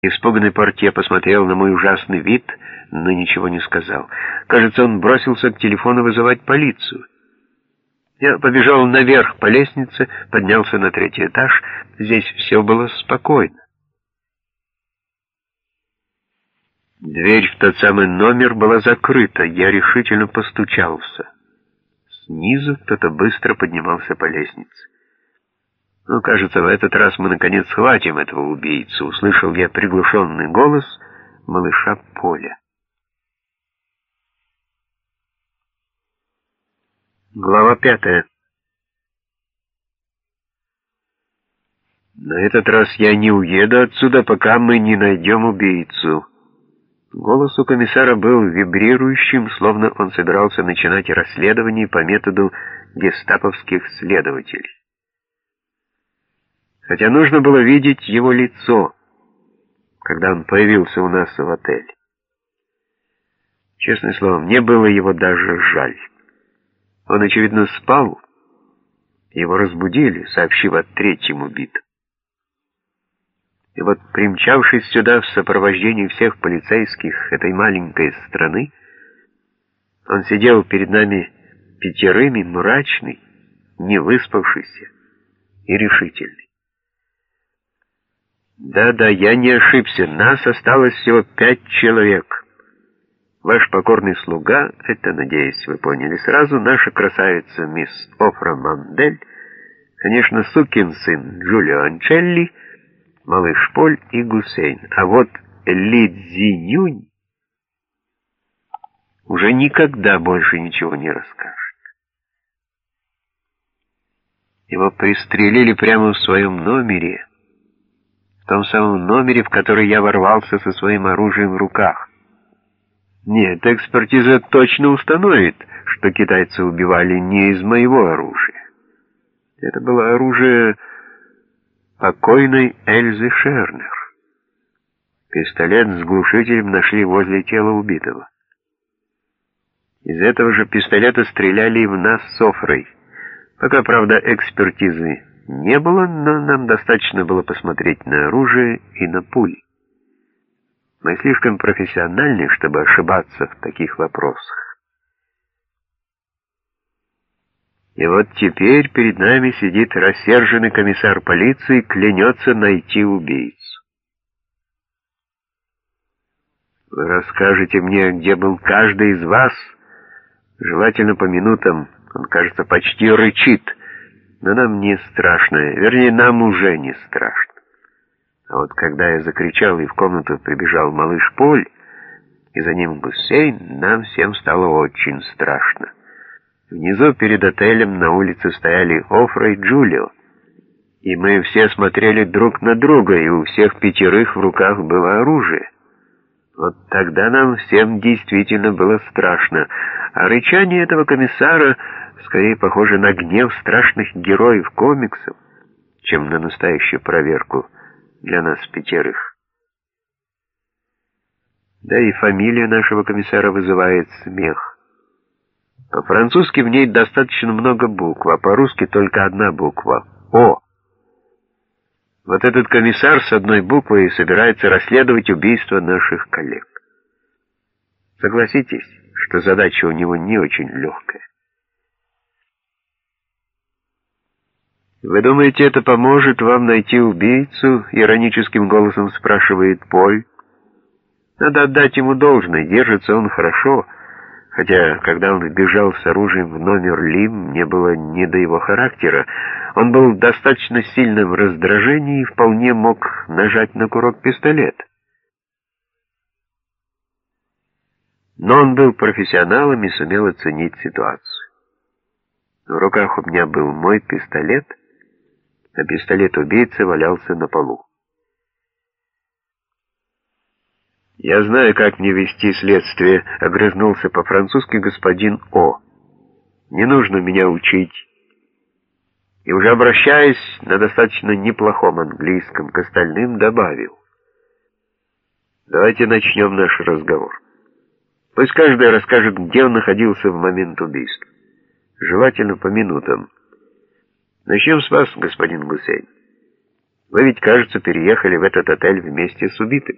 Испуганный портье посмотрел на мой ужасный вид, но ничего не сказал. Кажется, он бросился к телефону вызывать полицию. Я побежал наверх по лестнице, поднялся на третий этаж. Здесь все было спокойно. Дверь в тот самый номер была закрыта. Я решительно постучался. Снизу кто-то быстро поднимался по лестнице. «Ну, кажется, в этот раз мы, наконец, схватим этого убийцу», — услышал я приглушенный голос малыша Поля. Глава пятая. На этот раз я не уеду отсюда, пока мы не найдем убийцу. Голос у комиссара был вибрирующим, словно он собирался начинать расследование по методу гестаповских следователей хотя нужно было видеть его лицо, когда он появился у нас в отеле. Честное слово, мне было его даже жаль. Он, очевидно, спал. Его разбудили, сообщив о третьем убитом. И вот, примчавшись сюда в сопровождении всех полицейских этой маленькой страны, он сидел перед нами пятерыми, мрачный, не выспавшийся и решительный. Да-да, я не ошибся. Нас осталось всего пять человек. Ваш покорный слуга, это, надеюсь, вы поняли сразу, наша красавица мисс Офра Мандель, конечно, сукин сын Джулио Анчелли, малыш Поль и Гусейн. А вот Ли уже никогда больше ничего не расскажет. Его пристрелили прямо в своем номере, том самом номере, в который я ворвался со своим оружием в руках. Нет, экспертиза точно установит, что китайцы убивали не из моего оружия. Это было оружие покойной Эльзы Шернер. Пистолет с глушителем нашли возле тела убитого. Из этого же пистолета стреляли и в нас с Софрой. Пока, правда, экспертизы не было, но нам достаточно было посмотреть на оружие и на пули. Мы слишком профессиональны, чтобы ошибаться в таких вопросах. И вот теперь перед нами сидит рассерженный комиссар полиции, клянется найти убийцу. Вы расскажете мне, где был каждый из вас, желательно по минутам, он, кажется, почти рычит, но нам не страшно, вернее, нам уже не страшно. А вот когда я закричал, и в комнату прибежал малыш Поль, и за ним Гусейн, нам всем стало очень страшно. Внизу перед отелем на улице стояли Офра и Джулио, и мы все смотрели друг на друга, и у всех пятерых в руках было оружие. Вот тогда нам всем действительно было страшно, а рычание этого комиссара скорее похоже на гнев страшных героев комиксов, чем на настоящую проверку для нас пятерых. Да и фамилия нашего комиссара вызывает смех. По-французски в ней достаточно много букв, а по-русски только одна буква — «О». Вот этот комиссар с одной буквой собирается расследовать убийство наших коллег. Согласитесь, что задача у него не очень легкая. «Вы думаете, это поможет вам найти убийцу?» — ироническим голосом спрашивает Поль. «Надо отдать ему должное, держится он хорошо, хотя, когда он бежал с оружием в номер Лим, мне было не до его характера. Он был в достаточно сильном раздражении и вполне мог нажать на курок пистолет. Но он был профессионалом и сумел оценить ситуацию. В руках у меня был мой пистолет — а пистолет убийцы валялся на полу. «Я знаю, как мне вести следствие», — огрызнулся по-французски господин О. «Не нужно меня учить». И уже обращаясь на достаточно неплохом английском, к остальным добавил. «Давайте начнем наш разговор. Пусть каждый расскажет, где он находился в момент убийства. Желательно по минутам. Начнем с вас, господин Гусейн. Вы ведь, кажется, переехали в этот отель вместе с убитым.